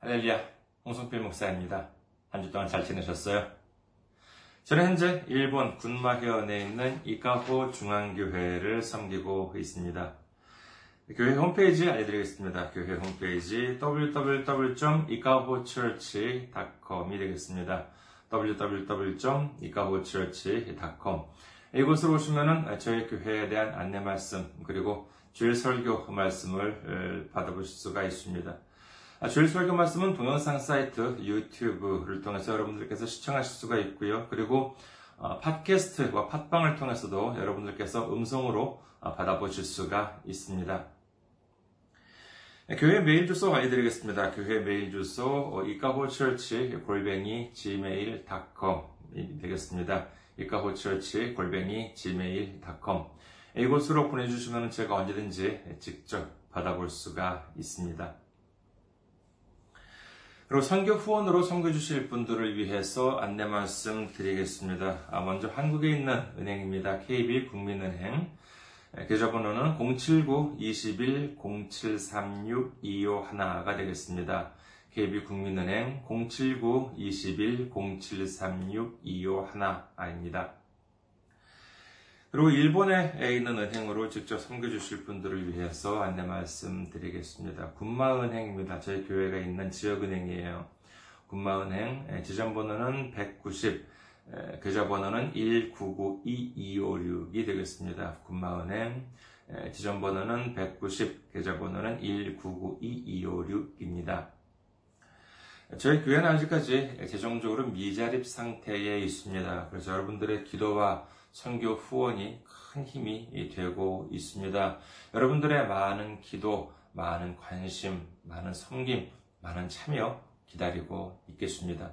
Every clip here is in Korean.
할렐루야, 홍성필 목사입니다. 한 주 동안 잘 지내셨어요? 저는 현재 일본 군마현에 있는 이카호 중앙교회를 섬기고 있습니다. 교회 홈페이지 알려드리겠습니다. 교회 홈페이지 www.ikahochurch.com이 되겠습니다. www.ikahochurch.com 이곳으로 오시면은 저희 교회에 대한 안내 말씀 그리고 주일 설교 말씀을 받아보실 수가 있습니다. 주일 설교 말씀은 동영상 사이트 유튜브를 통해서 여러분들께서 시청하실 수가 있고요. 그리고 팟캐스트와 팟빵을 통해서도 여러분들께서 음성으로 받아보실 수가 있습니다. 교회 메일 주소 알려드리겠습니다. 교회 메일 주소 이카호처치 골뱅이 gmail.com이 되겠습니다. 이카호처치 골뱅이 gmail.com 이곳으로 보내주시면 제가 언제든지 직접 받아볼 수가 있습니다. 그리고 선교 후원으로 선교 주실 분들을 위해서 안내 말씀 드리겠습니다. 먼저 한국에 있는 은행입니다. KB 국민은행 계좌번호는 079-21-0736-251가 되겠습니다. KB 국민은행 079-21-0736-251입니다. 그리고 일본에 있는 은행으로 직접 섬겨주실 분들을 위해서 안내 말씀 드리겠습니다. 군마은행입니다. 저희 교회가 있는 지역은행이에요. 군마은행 지점번호는 190, 계좌번호는 1992256이 되겠습니다. 군마은행 지점번호는 190, 계좌번호는 1992256입니다. 저희 교회는 아직까지 재정적으로 미자립 상태에 있습니다. 그래서 여러분들의 기도와 선교 후원이 큰 힘이 되고 있습니다. 여러분들의 많은 기도, 많은 관심, 많은 섬김, 많은 참여 기다리고 있겠습니다.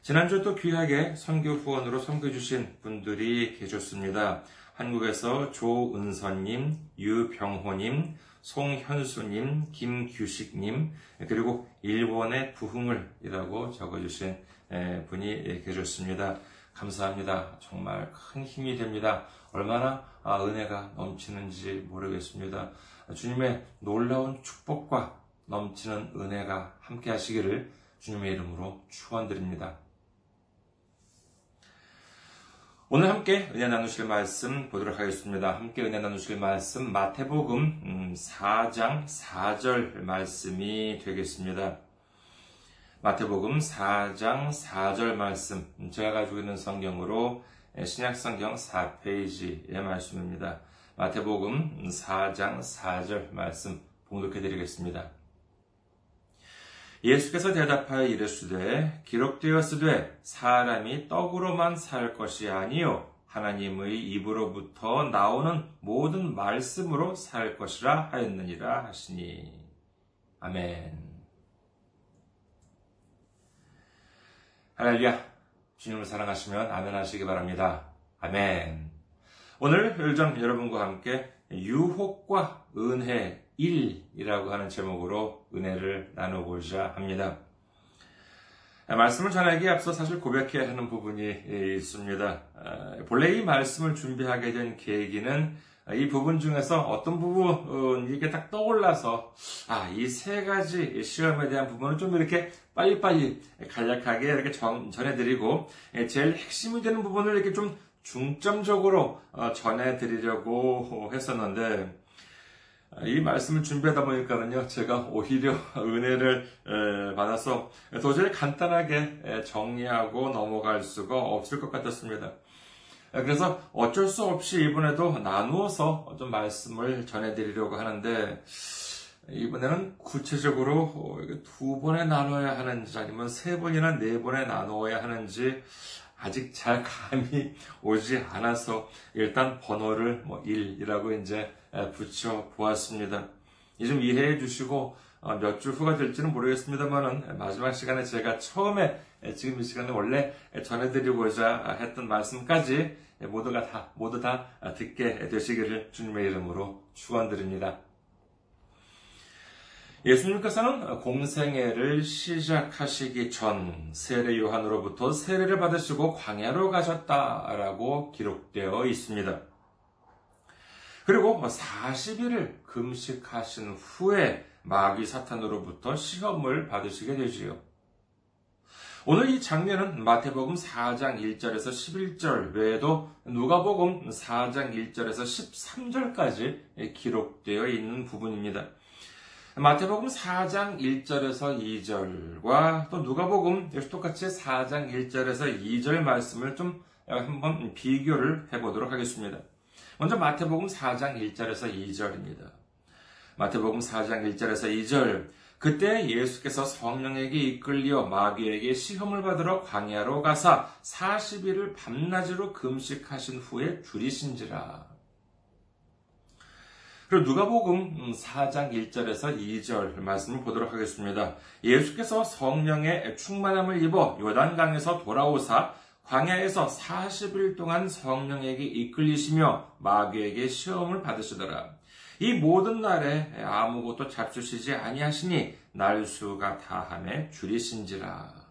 지난주 또 귀하게 선교 후원으로 섬겨주신 분들이 계셨습니다. 한국에서 조은선님, 유병호님, 송현수님, 김규식님, 그리고 일본의 부흥을이라고 적어주신 분이 계셨습니다. 감사합니다. 정말 큰 힘이 됩니다. 얼마나 은혜가 넘치는지 모르겠습니다. 주님의 놀라운 축복과 넘치는 은혜가 함께 하시기를 주님의 이름으로 축원드립니다. 오늘 함께 은혜 나누실 말씀 보도록 하겠습니다. 함께 은혜 나누실 말씀 마태복음 4장 4절 말씀이 되겠습니다. 마태복음 4장 4절 말씀 제가 가지고 있는 성경으로 신약성경 4페이지의 말씀입니다. 마태복음 4장 4절 말씀 봉독해 드리겠습니다. 예수께서 대답하여 이르시되 기록되었으되 사람이 떡으로만 살 것이 아니요 하나님의 입으로부터 나오는 모든 말씀으로 살 것이라 하였느니라 하시니 아멘. 할렐루야. 주님을 사랑하시면 아멘 하시기 바랍니다. 아멘. 오늘 좀 여러분과 함께 유혹과 은혜 1이라고 하는 제목으로 은혜를 나누고자 합니다. 말씀을 전하기에 앞서 사실 고백해야 하는 부분이 있습니다. 본래 이 말씀을 준비하게 된 계기는 이 부분 중에서 어떤 부분, 이게 딱 떠올라서, 아, 이 세 가지 시험에 대한 부분을 좀 이렇게 빨리빨리 간략하게 이렇게 전, 전해드리고, 제일 핵심이 되는 부분을 이렇게 좀 중점적으로 전해드리려고 했었는데, 이 말씀을 준비하다 보니까는요, 제가 오히려 은혜를 받아서 도저히 간단하게 정리하고 넘어갈 수가 없을 것 같았습니다. 그래서 어쩔 수 없이 이번에도 나누어서 좀 말씀을 전해드리려고 하는데, 이번에는 구체적으로 두 번에 나눠야 하는지 아니면 세 번이나 네 번에 나누어야 하는지 아직 잘 감이 오지 않아서 일단 번호를 뭐 1이라고 이제 붙여 보았습니다. 이 좀 이해해 주시고 몇 주 후가 될지는 모르겠습니다만은 마지막 시간에 제가 처음에 지금 이 시간에 원래 전해드리고자 했던 말씀까지 모두가 다 모두 다 듣게 되시기를 주님의 이름으로 축원드립니다. 예수님께서는 공생애를 시작하시기 전 세례 요한으로부터 세례를 받으시고 광야로 가셨다라고 기록되어 있습니다. 그리고 40일을 금식하신 후에 마귀 사탄으로부터 시험을 받으시게 되지요. 오늘 이 장면은 마태복음 4장 1절에서 11절 외에도 누가복음 4장 1절에서 13절까지 기록되어 있는 부분입니다. 마태복음 4장 1절에서 2절과 또 누가복음 역시 똑같이 4장 1절에서 2절 말씀을 좀 한번 비교를 해보도록 하겠습니다. 먼저 마태복음 4장 1절에서 2절입니다. 마태복음 4장 1절에서 2절 그때 예수께서 성령에게 이끌려 마귀에게 시험을 받으러 광야로 가사 40일을 밤낮으로 금식하신 후에 줄이신지라. 그리고 누가복음 4장 1절에서 2절 말씀을 보도록 하겠습니다. 예수께서 성령의 충만함을 입어 요단강에서 돌아오사 광야에서 40일 동안 성령에게 이끌리시며 마귀에게 시험을 받으시더라. 이 모든 날에 아무것도 잡수시지 아니하시니 날수가 다함에 줄이신지라.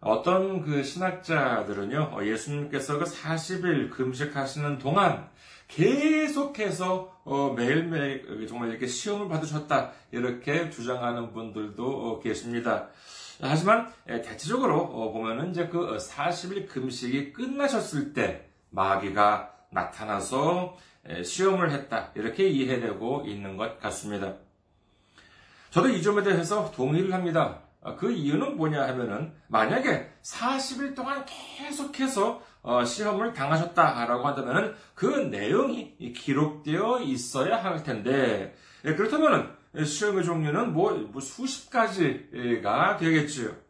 어떤 그 신학자들은요, 어, 예수님께서 그 40일 금식하시는 동안 계속해서 어, 매일매일 정말 이렇게 시험을 받으셨다 이렇게 주장하는 분들도 어, 계십니다. 하지만 대체적으로 보면은 이제 그 40일 금식이 끝나셨을 때 마귀가 나타나서 시험을 했다 이렇게 이해되고 있는 것 같습니다. 저도 이 점에 대해서 동의를 합니다. 어, 그 이유는 뭐냐 하면은 만약에 40일 동안 계속해서 어, 시험을 당하셨다라고 한다면은 그 내용이 기록되어 있어야 할 텐데 예, 그렇다면은 시험의 종류는 뭐, 뭐 수십 가지가 되겠지요.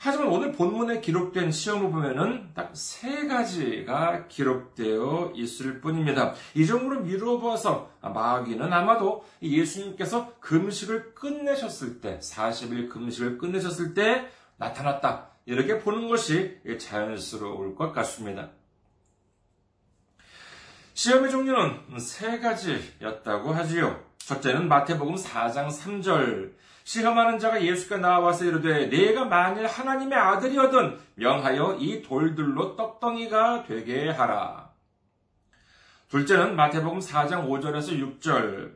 하지만 오늘 본문에 기록된 시험을 보면은 딱 세 가지가 기록되어 있을 뿐입니다. 이 점으로 미루어봐서 마귀는 아마도 예수님께서 금식을 끝내셨을 때, 40일 금식을 끝내셨을 때 나타났다. 이렇게 보는 것이 자연스러울 것 같습니다. 시험의 종류는 세 가지였다고 하지요. 첫째는 마태복음 4장 3절. 시험하는 자가 예수께 나와서 이르되 내가 만일 하나님의 아들이거든 명하여 이 돌들로 떡덩이가 되게 하라. 둘째는 마태복음 4장 5절에서 6절.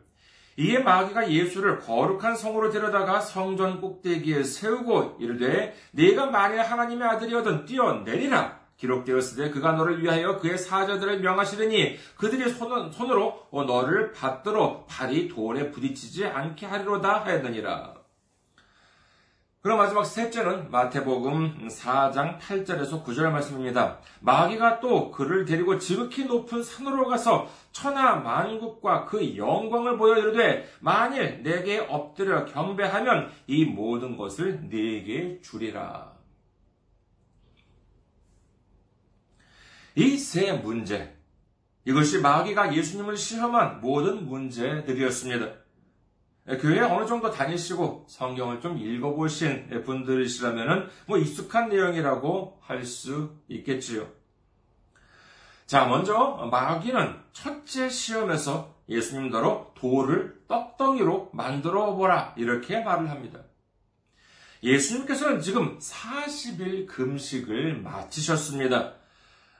이에 마귀가 예수를 거룩한 성으로 데려다가 성전 꼭대기에 세우고 이르되 네가 만일 하나님의 아들이거든 뛰어내리라. 기록되었으되 그가 너를 위하여 그의 사자들을 명하시더니 그들이 손, 손으로 너를 받들어 발이 돌에 부딪히지 않게 하리로다 하였느니라. 그럼 마지막 셋째는 마태복음 4장 8절에서 9절 말씀입니다. 마귀가 또 그를 데리고 지극히 높은 산으로 가서 천하 만국과 그 영광을 보여 이르되 만일 내게 엎드려 경배하면 이 모든 것을 네게 주리라. 이 세 문제 이것이 마귀가 예수님을 시험한 모든 문제들이었습니다. 예, 교회 어느 정도 다니시고 성경을 좀 읽어보신 분들이시라면 뭐 익숙한 내용이라고 할 수 있겠지요. 자, 먼저 마귀는 첫째 시험에서 예수님더러 돌을 떡덩이로 만들어 보라 이렇게 말을 합니다. 예수님께서는 지금 40일 금식을 마치셨습니다.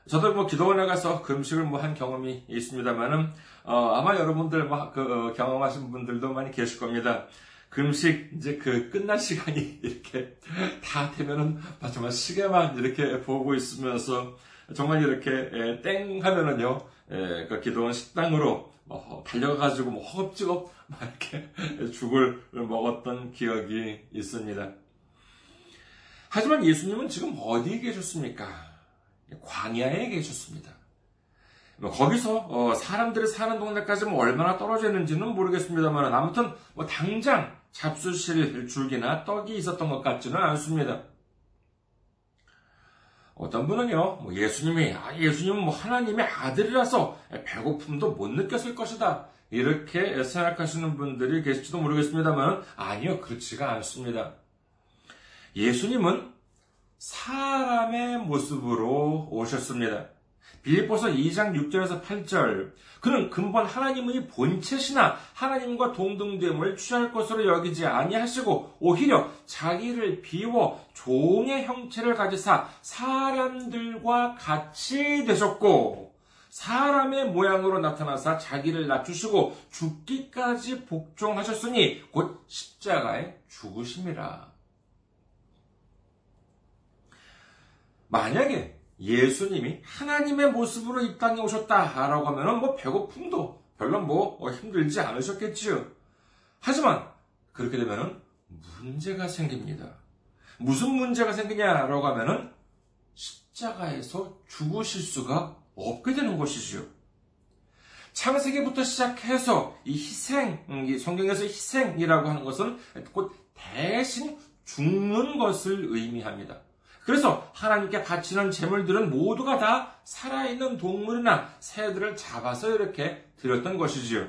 저도 뭐 기도원에 가서 금식을 뭐 한 경험이 있습니다만은 어, 아마 여러분들 뭐 그, 어, 경험하신 분들도 많이 계실 겁니다. 금식 이제 그 끝날 시간이 이렇게 다 되면은 정말 시계만 이렇게 보고 있으면서 정말 이렇게 에, 땡 하면은요 에, 그 기도원 식당으로 뭐 달려가지고 뭐 허겁지겁 막 이렇게 죽을 먹었던 기억이 있습니다. 하지만 예수님은 지금 어디에 계셨습니까? 광야에 계셨습니다. 뭐 거기서 어, 사람들이 사는 동네까지 뭐 얼마나 떨어져 있는지는 모르겠습니다만 아무튼 뭐 당장 잡수실 줄기나 떡이 있었던 것 같지는 않습니다. 어떤 분은요, 뭐 예수님이, 아, 예수님은 뭐 하나님의 아들이라서 배고픔도 못 느꼈을 것이다. 이렇게 생각하시는 분들이 계실지도 모르겠습니다만, 아니요, 그렇지가 않습니다. 예수님은 사람의 모습으로 오셨습니다. 빌립보서 2장 6절에서 8절 그는 근본 하나님의 본체시나 하나님과 동등됨을 취할 것으로 여기지 아니하시고 오히려 자기를 비워 종의 형체를 가지사 사람들과 같이 되셨고 사람의 모양으로 나타나사 자기를 낮추시고 죽기까지 복종하셨으니 곧 십자가에 죽으심이라. 만약에 예수님이 하나님의 모습으로 이 땅에 오셨다라고 하면은 뭐 배고픔도 별로 뭐 힘들지 않으셨겠지요. 하지만 그렇게 되면은 문제가 생깁니다. 무슨 문제가 생기냐라고 하면은 십자가에서 죽으실 수가 없게 되는 것이지요. 창세기부터 시작해서 이 희생, 음, 이 성경에서 희생이라고 하는 것은 곧 대신 죽는 것을 의미합니다. 그래서 하나님께 바치는 제물들은 모두가 다 살아있는 동물이나 새들을 잡아서 이렇게 드렸던 것이지요.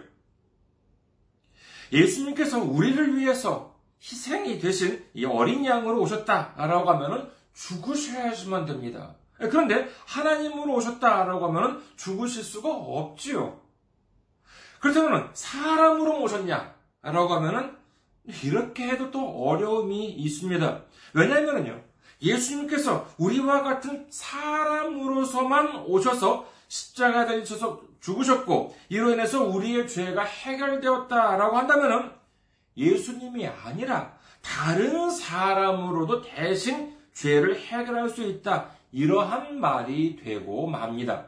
예수님께서 우리를 위해서 희생이 되신 이 어린 양으로 오셨다라고 하면은 죽으셔야지만 됩니다. 그런데 하나님으로 오셨다라고 하면은 죽으실 수가 없지요. 그렇다면 사람으로 오셨냐라고 하면은 이렇게 해도 또 어려움이 있습니다. 왜냐하면요. 예수님께서 우리와 같은 사람으로서만 오셔서 십자가 달리셔서 죽으셨고 이로 인해서 우리의 죄가 해결되었다라고 한다면은 예수님이 아니라 다른 사람으로도 대신 죄를 해결할 수 있다. 이러한 말이 되고 맙니다.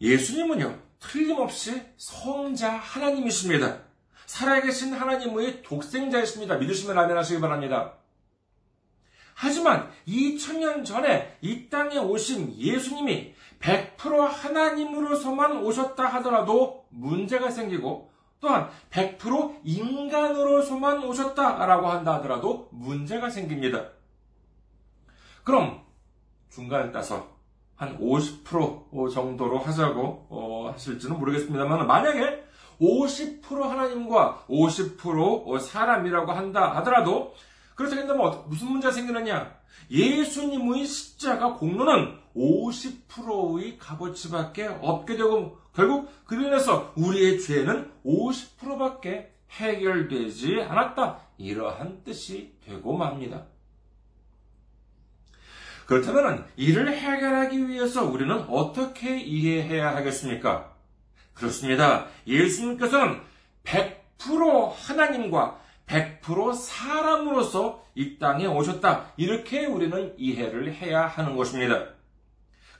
예수님은요, 틀림없이 성자 하나님이십니다. 살아계신 하나님의 독생자이십니다. 믿으시면 아멘 하시기 바랍니다. 하지만 2000년 전에 이 땅에 오신 예수님이 100% 하나님으로서만 오셨다 하더라도 문제가 생기고 또한 100% 인간으로서만 오셨다라고 한다 하더라도 문제가 생깁니다. 그럼 중간을 따서 한 50% 정도로 하자고 어, 하실지는 모르겠습니다만 만약에 50% 하나님과 50% 사람이라고 한다 하더라도 그렇게 된다면 무슨 문제가 생기느냐? 예수님의 십자가 공로는 50%의 값어치밖에 없게 되고 결국 그로 인해서 우리의 죄는 50%밖에 해결되지 않았다. 이러한 뜻이 되고 맙니다. 그렇다면 이를 해결하기 위해서 우리는 어떻게 이해해야 하겠습니까? 그렇습니다. 예수님께서는 100% 하나님과 100% 사람으로서 이 땅에 오셨다. 이렇게 우리는 이해를 해야 하는 것입니다.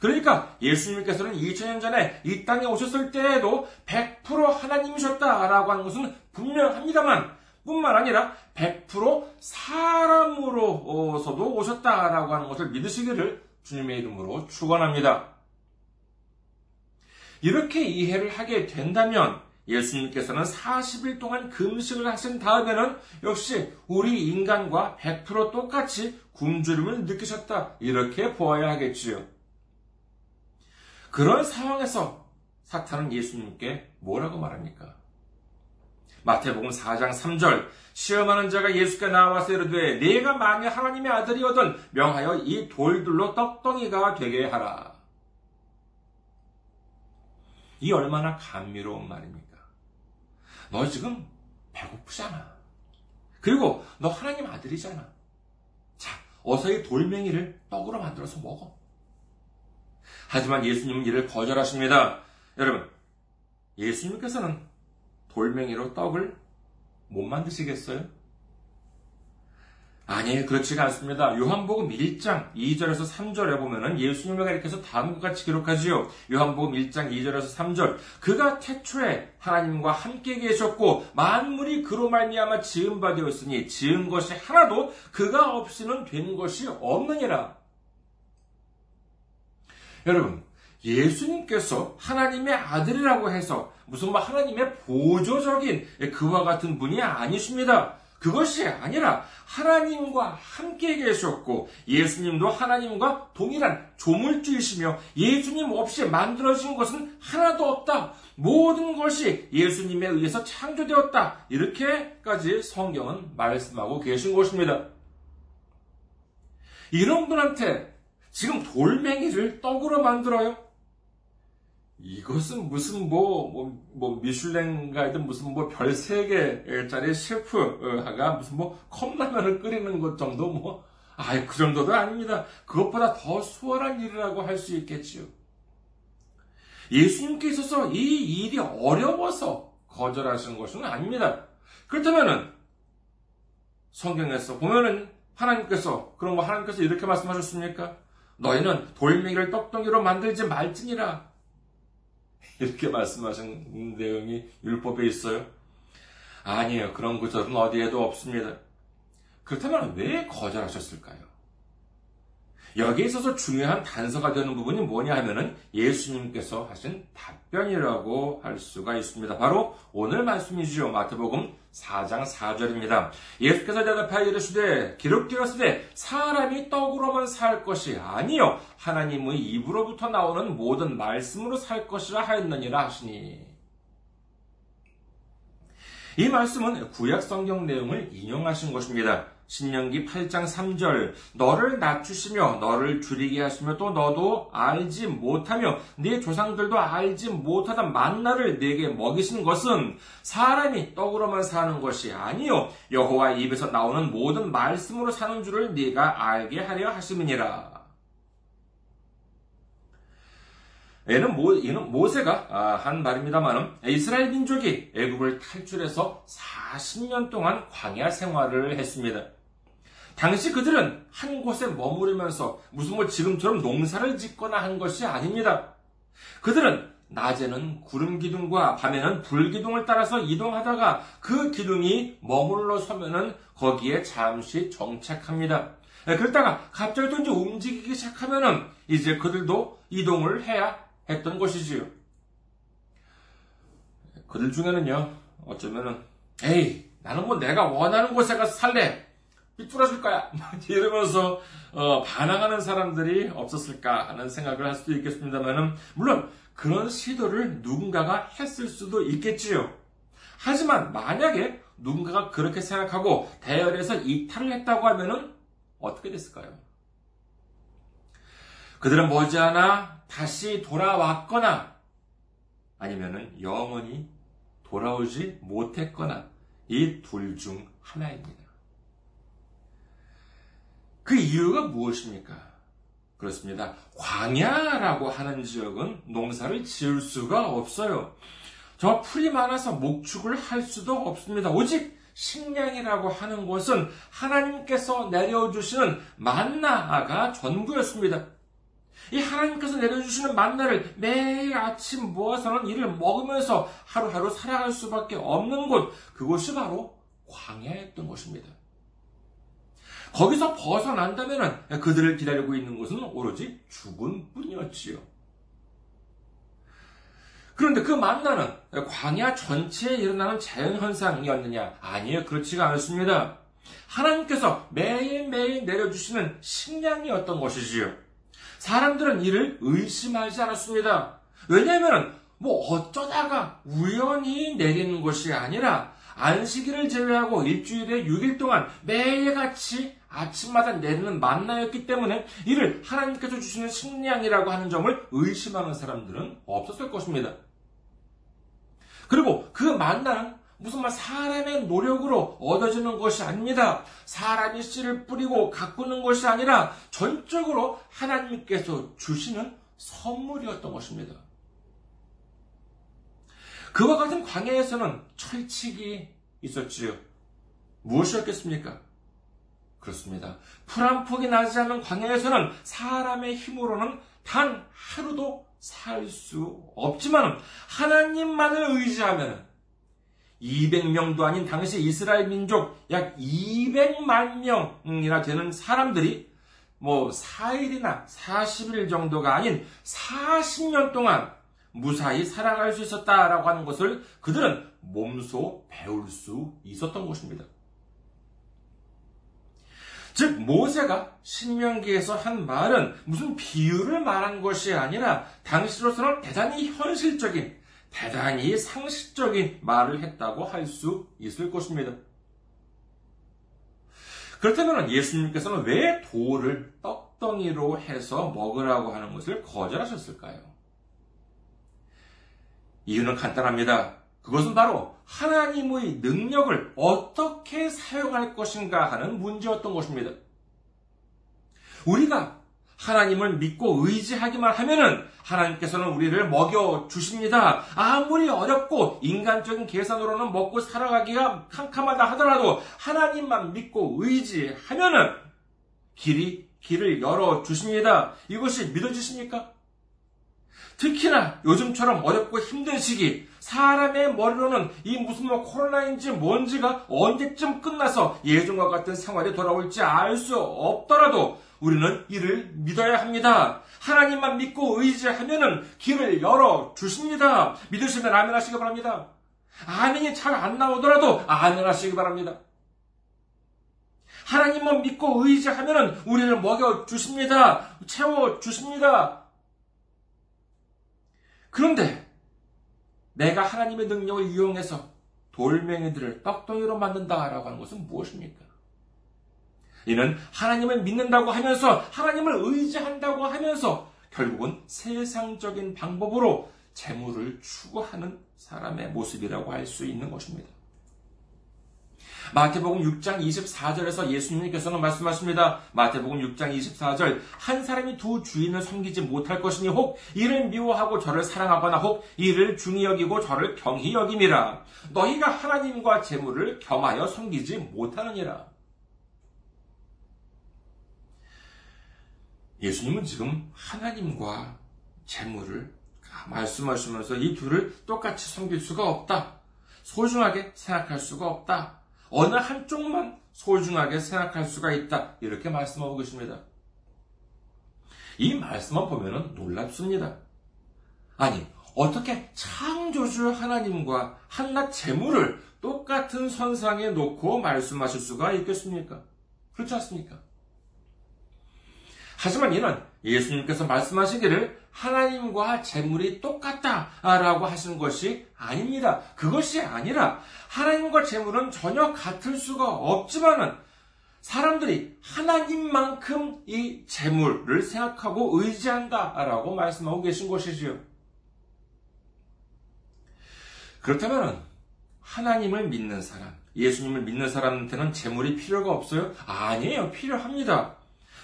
그러니까 예수님께서는 2000년 전에 이 땅에 오셨을 때에도 100% 하나님이셨다라고 하는 것은 분명합니다만 뿐만 아니라 100% 사람으로서도 오셨다라고 하는 것을 믿으시기를 주님의 이름으로 축원합니다. 이렇게 이해를 하게 된다면 예수님께서는 40일 동안 금식을 하신 다음에는 역시 우리 인간과 100% 똑같이 굶주림을 느끼셨다. 이렇게 보아야 하겠지요. 그런 상황에서 사탄은 예수님께 뭐라고 말합니까? 마태복음 4장 3절 시험하는 자가 예수께 나와서 이르되 내가 만약 하나님의 아들이거든 명하여 이 돌들로 떡덩이가 되게 하라. 이 얼마나 감미로운 말입니까? 너 지금 배고프잖아. 그리고 너 하나님 아들이잖아. 자, 어서 이 돌멩이를 떡으로 만들어서 먹어. 하지만 예수님은 이를 거절하십니다. 여러분, 예수님께서는 돌멩이로 떡을 못 만드시겠어요? 아니, 그렇지가 않습니다. 요한복음 1장 2절에서 3절에 보면은 예수님을 가리켜서 다음과 같이 기록하지요. 요한복음 1장 2절에서 3절. 그가 태초에 하나님과 함께 계셨고 만물이 그로 말미암아 지은 바 되었으니 지은 것이 하나도 그가 없이는 된 것이 없느니라. 여러분, 예수님께서 하나님의 아들이라고 해서 무슨 뭐 하나님의 보조적인 그와 같은 분이 아니십니다. 그것이 아니라 하나님과 함께 계셨고 예수님도 하나님과 동일한 조물주이시며 예수님 없이 만들어진 것은 하나도 없다. 모든 것이 예수님에 의해서 창조되었다. 이렇게까지 성경은 말씀하고 계신 것입니다. 이런 분한테 지금 돌멩이를 떡으로 만들어요? 이것은 무슨 뭐, 뭐, 뭐, 미슐랭 가이드 무슨 뭐별 3개짜리 셰프가 무슨 뭐 컵라면을 끓이는 것 정도 뭐 아이, 그 정도도 아닙니다. 그것보다 더 수월한 일이라고 할 수 있겠지요. 예수님께 있어서 이 일이 어려워서 거절하시는 것은 아닙니다. 그렇다면은 성경에서 보면은 하나님께서 그럼 뭐 하나님께서 이렇게 말씀하셨습니까? 너희는 돌멩이를 떡덩이로 만들지 말지니라. 이렇게 말씀하신 내용이 율법에 있어요. 아니에요. 그런 구절은 어디에도 없습니다. 그렇다면 왜 거절하셨을까요? 여기에 있어서 중요한 단서가 되는 부분이 뭐냐 하면은 예수님께서 하신 답변이라고 할 수가 있습니다. 바로 오늘 말씀이죠. 마태복음 4장 4절입니다. 예수께서 대답하여 이르시되 기록되었으되 사람이 떡으로만 살 것이 아니요 하나님의 입으로부터 나오는 모든 말씀으로 살 것이라 하였느니라 하시니 이 말씀은 구약 성경 내용을 인용하신 것입니다. 신명기 8장 3절 너를 낮추시며 너를 줄이게 하시며 또 너도 알지 못하며 네 조상들도 알지 못하던 만나를 네게 먹이신 것은 사람이 떡으로만 사는 것이 아니요 여호와 입에서 나오는 모든 말씀으로 사는 줄을 네가 알게 하려 하심이니라. 얘는 모, 이는 모세가 아, 한 말입니다만은 이스라엘 민족이 애굽을 탈출해서 40년 동안 광야 생활을 했습니다. 당시 그들은 한 곳에 머무르면서 무슨 뭐 지금처럼 농사를 짓거나 한 것이 아닙니다. 그들은 낮에는 구름 기둥과 밤에는 불 기둥을 따라서 이동하다가 그 기둥이 머물러 서면은 거기에 잠시 정착합니다. 네, 그러다가 갑자기 또 이제 움직이기 시작하면은 이제 그들도 이동을 해야 했던 것이지요. 그들 중에는요, 어쩌면은, 에이, 나는 뭐 내가 원하는 곳에 가서 살래. 삐뚤어질 거야. 이러면서 어, 반항하는 사람들이 없었을까 하는 생각을 할 수도 있겠습니다만은 물론 그런 시도를 누군가가 했을 수도 있겠지요. 하지만 만약에 누군가가 그렇게 생각하고 대열에서 이탈을 했다고 하면은 어떻게 됐을까요? 그들은 머지않아 다시 돌아왔거나 아니면은 영원히 돌아오지 못했거나 이 둘 중 하나입니다. 그 이유가 무엇입니까? 그렇습니다. 광야라고 하는 지역은 농사를 지을 수가 없어요. 저 풀이 많아서 목축을 할 수도 없습니다. 오직 식량이라고 하는 것은 하나님께서 내려주시는 만나가 전부였습니다. 이 하나님께서 내려주시는 만나를 매일 아침 모아서는 이를 먹으면서 하루하루 살아갈 수밖에 없는 곳, 그곳이 바로 광야였던 것입니다. 거기서 벗어난다면 그들을 기다리고 있는 것은 오로지 죽은 뿐이었지요. 그런데 그 만나는 광야 전체에 일어나는 자연현상이었느냐? 아니에요. 그렇지가 않습니다. 하나님께서 매일매일 내려주시는 식량이었던 것이지요. 사람들은 이를 의심하지 않았습니다. 왜냐하면 뭐 어쩌다가 우연히 내리는 것이 아니라 안식일을 제외하고 일주일에 6일 동안 매일같이 아침마다 내리는 만나였기 때문에 이를 하나님께서 주시는 식량이라고 하는 점을 의심하는 사람들은 없었을 것입니다. 그리고 그 만나는 무슨 말 사람의 노력으로 얻어지는 것이 아닙니다. 사람이 씨를 뿌리고 가꾸는 것이 아니라 전적으로 하나님께서 주시는 선물이었던 것입니다. 그와 같은 광야에서는 철칙이 있었지요. 무엇이었겠습니까? 그렇습니다. 풀한 폭이 나지 않는 광야에서는 사람의 힘으로는 단 하루도 살 수 없지만 하나님만을 의지하면 200명도 아닌 당시 이스라엘 민족 약 200만 명이나 되는 사람들이 뭐 4일이나 40일 정도가 아닌 40년 동안 무사히 살아갈 수 있었다라고 하는 것을 그들은 몸소 배울 수 있었던 것입니다. 즉 모세가 신명기에서 한 말은 무슨 비유를 말한 것이 아니라 당시로서는 대단히 현실적인 대단히 상식적인 말을 했다고 할 수 있을 것입니다. 그렇다면 예수님께서는 왜 돌을 떡덩이로 해서 먹으라고 하는 것을 거절하셨을까요? 이유는 간단합니다. 그것은 바로 하나님의 능력을 어떻게 사용할 것인가 하는 문제였던 것입니다. 우리가 하나님을 믿고 의지하기만 하면은 하나님께서는 우리를 먹여 주십니다. 아무리 어렵고 인간적인 계산으로는 먹고 살아가기가 캄캄하다 하더라도 하나님만 믿고 의지하면은 길이 길을 열어 주십니다. 이것이 믿어지십니까? 특히나 요즘처럼 어렵고 힘든 시기, 사람의 머리로는 이 무슨 뭐 코로나인지 뭔지가 언제쯤 끝나서 예전과 같은 생활이 돌아올지 알 수 없더라도 우리는 이를 믿어야 합니다. 하나님만 믿고 의지하면은 길을 열어 주십니다. 믿으시면 아멘 하시기 바랍니다. 아멘이 잘 안 나오더라도 아멘 하시기 바랍니다. 하나님만 믿고 의지하면은 우리를 먹여 주십니다. 채워 주십니다. 그런데 내가 하나님의 능력을 이용해서 돌멩이들을 떡덩이로 만든다라고 하는 것은 무엇입니까? 이는 하나님을 믿는다고 하면서 하나님을 의지한다고 하면서 결국은 세상적인 방법으로 재물을 추구하는 사람의 모습이라고 할 수 있는 것입니다. 마태복음 6장 24절에서 예수님께서는 말씀하십니다. 마태복음 6장 24절 한 사람이 두 주인을 섬기지 못할 것이니 혹 이를 미워하고 저를 사랑하거나 혹 이를 중히 여기고 저를 경히 여김이라 너희가 하나님과 재물을 겸하여 섬기지 못하느니라. 예수님은 지금 하나님과 재물을 말씀하시면서 이 둘을 똑같이 섬길 수가 없다. 소중하게 생각할 수가 없다. 어느 한쪽만 소중하게 생각할 수가 있다. 이렇게 말씀하고 계십니다. 이 말씀만 보면 놀랍습니다. 아니, 어떻게 창조주 하나님과 한낱 재물을 똑같은 선상에 놓고 말씀하실 수가 있겠습니까? 그렇지 않습니까? 하지만 이는 예수님께서 말씀하시기를 하나님과 재물이 똑같다라고 하시는 것이 아닙니다. 그것이 아니라 하나님과 재물은 전혀 같을 수가 없지만은 사람들이 하나님만큼 이 재물을 생각하고 의지한다라고 말씀하고 계신 것이지요. 그렇다면 하나님을 믿는 사람, 예수님을 믿는 사람한테는 재물이 필요가 없어요? 아니에요. 필요합니다.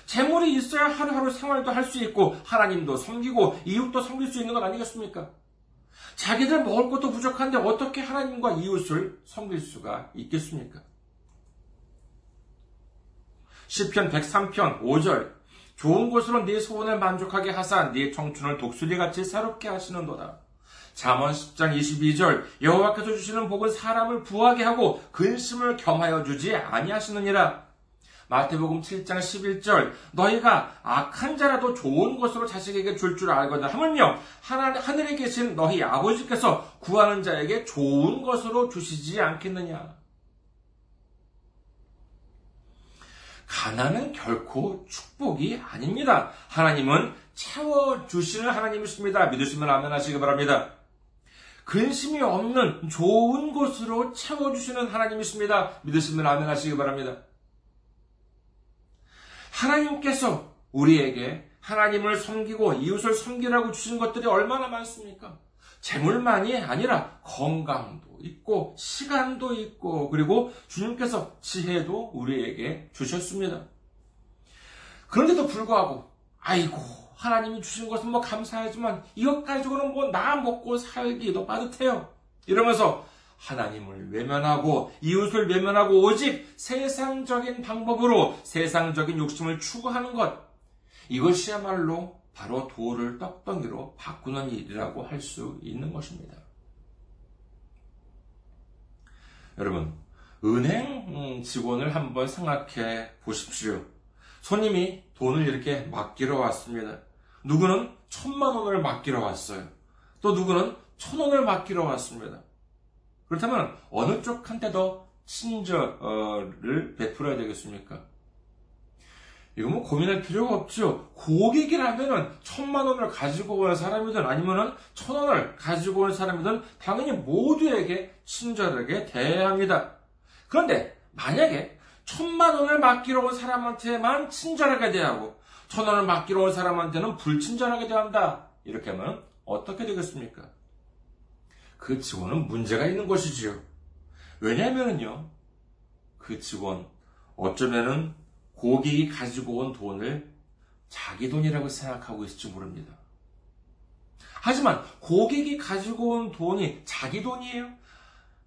재물이 있어야 하루하루 생활도 할 수 있고 하나님도 섬기고 이웃도 섬길 수 있는 것 아니겠습니까? 자기들 먹을 것도 부족한데 어떻게 하나님과 이웃을 섬길 수가 있겠습니까? 시편 103편 5절 좋은 곳으로 네 소원을 만족하게 하사 네 청춘을 독수리같이 새롭게 하시는도다. 잠언 10장 22절 여호와께서 주시는 복은 사람을 부하게 하고 근심을 겸하여 주지 아니하시느니라. 마태복음 7장 11절 너희가 악한 자라도 좋은 것으로 자식에게 줄줄 줄 알거든 하물며 하늘에 계신 너희 아버지께서 구하는 자에게 좋은 것으로 주시지 않겠느냐. 가난은 결코 축복이 아닙니다. 하나님은 채워주시는 하나님이십니다. 믿으시면 아멘 하시기 바랍니다. 근심이 없는 좋은 곳으로 채워주시는 하나님이십니다. 믿으시면 아멘 하시기 바랍니다. 하나님께서 우리에게 하나님을 섬기고 이웃을 섬기라고 주신 것들이 얼마나 많습니까? 재물만이 아니라 건강도 있고 시간도 있고 그리고 주님께서 지혜도 우리에게 주셨습니다. 그런데도 불구하고 아이고 하나님이 주신 것은 뭐 감사하지만 이것 가지고는 뭐 나 먹고 살기도 빠듯해요. 이러면서 하나님을 외면하고 이웃을 외면하고 오직 세상적인 방법으로 세상적인 욕심을 추구하는 것. 이것이야말로 바로 돌을 떡덩이로 바꾸는 일이라고 할 수 있는 것입니다. 여러분, 은행 직원을 한번 생각해 보십시오. 손님이 돈을 이렇게 맡기러 왔습니다. 누구는 천만 원을 맡기러 왔어요. 또 누구는 천 원을 맡기러 왔습니다. 그렇다면 어느 쪽한테 더 친절을 베풀어야 되겠습니까? 이거 뭐 고민할 필요가 없죠. 고객이라면은 천만 원을 가지고 온 사람이든 아니면은 천 원을 가지고 온 사람이든 당연히 모두에게 친절하게 대해야 합니다. 그런데 만약에 천만 원을 맡기러 온 사람한테만 친절하게 대하고 천 원을 맡기러 온 사람한테는 불친절하게 대한다. 이렇게 하면 어떻게 되겠습니까? 그 직원은 문제가 있는 것이지요. 왜냐하면요, 그 직원, 어쩌면은 고객이 가지고 온 돈을 자기 돈이라고 생각하고 있을지 모릅니다. 하지만 고객이 가지고 온 돈이 자기 돈이에요?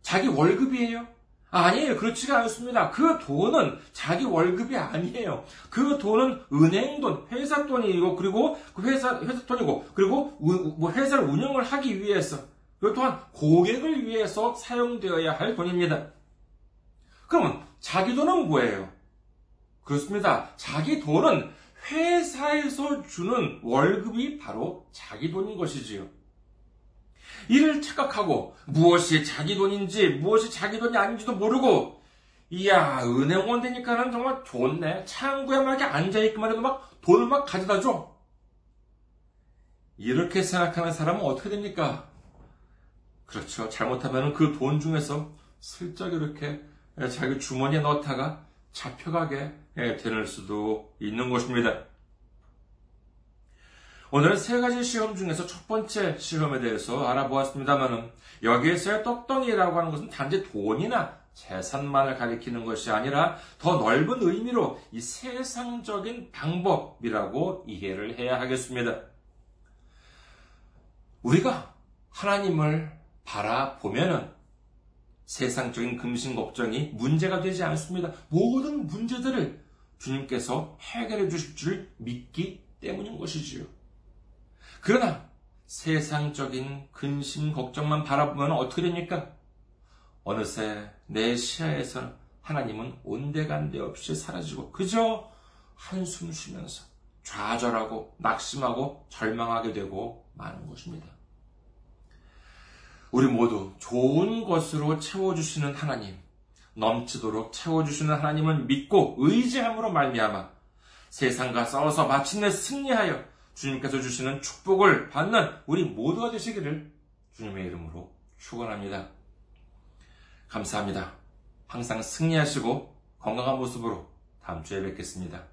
자기 월급이에요? 아니에요. 그렇지가 않습니다. 그 돈은 자기 월급이 아니에요. 그 돈은 은행 돈, 회사 돈이고, 그리고 그 회사, 회사 돈이고, 그리고 뭐 회사를 운영을 하기 위해서, 그리고 또한 고객을 위해서 사용되어야 할 돈입니다. 그러면 자기 돈은 뭐예요? 그렇습니다. 자기 돈은 회사에서 주는 월급이 바로 자기 돈인 것이지요. 이를 착각하고 무엇이 자기 돈인지 무엇이 자기 돈이 아닌지도 모르고 이야 은행원 되니까는 정말 좋네 창구에 막 앉아있기만 해도 막 돈을 막 가져다 줘 이렇게 생각하는 사람은 어떻게 됩니까? 그렇죠 잘못하면 그 돈 중에서 슬쩍 이렇게 자기 주머니에 넣다가 잡혀가게 되는 수도 있는 것입니다. 오늘 세 가지 시험 중에서 첫 번째 시험에 대해서 알아보았습니다만은 여기에서의 떡덩이라고 하는 것은 단지 돈이나 재산만을 가리키는 것이 아니라 더 넓은 의미로 이 세상적인 방법이라고 이해를 해야 하겠습니다. 우리가 하나님을 바라보면은 세상적인 금신 걱정이 문제가 되지 않습니다. 모든 문제들을 주님께서 해결해 주실 줄 믿기 때문인 것이지요. 그러나 세상적인 근심 걱정만 바라보면 어떻게 됩니까? 어느새 내 시야에서 하나님은 온데간데 없이 사라지고 그저 한숨 쉬면서 좌절하고 낙심하고 절망하게 되고 마는 것입니다. 우리 모두 좋은 것으로 채워주시는 하나님, 넘치도록 채워주시는 하나님을 믿고 의지함으로 말미암아 세상과 싸워서 마침내 승리하여 주님께서 주시는 축복을 받는 우리 모두가 되시기를 주님의 이름으로 축원합니다. 감사합니다. 항상 승리하시고 건강한 모습으로 다음 주에 뵙겠습니다.